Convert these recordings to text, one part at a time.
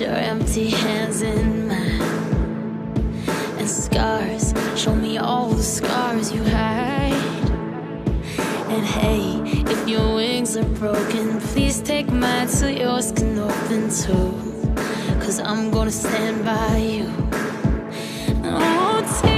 Your empty hands in mine. And scars, show me all the scars you hide. And hey, if your wings are broken, please take mine so yours can open too. Cause I'm gonna stand by you. Oh,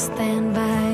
stand by.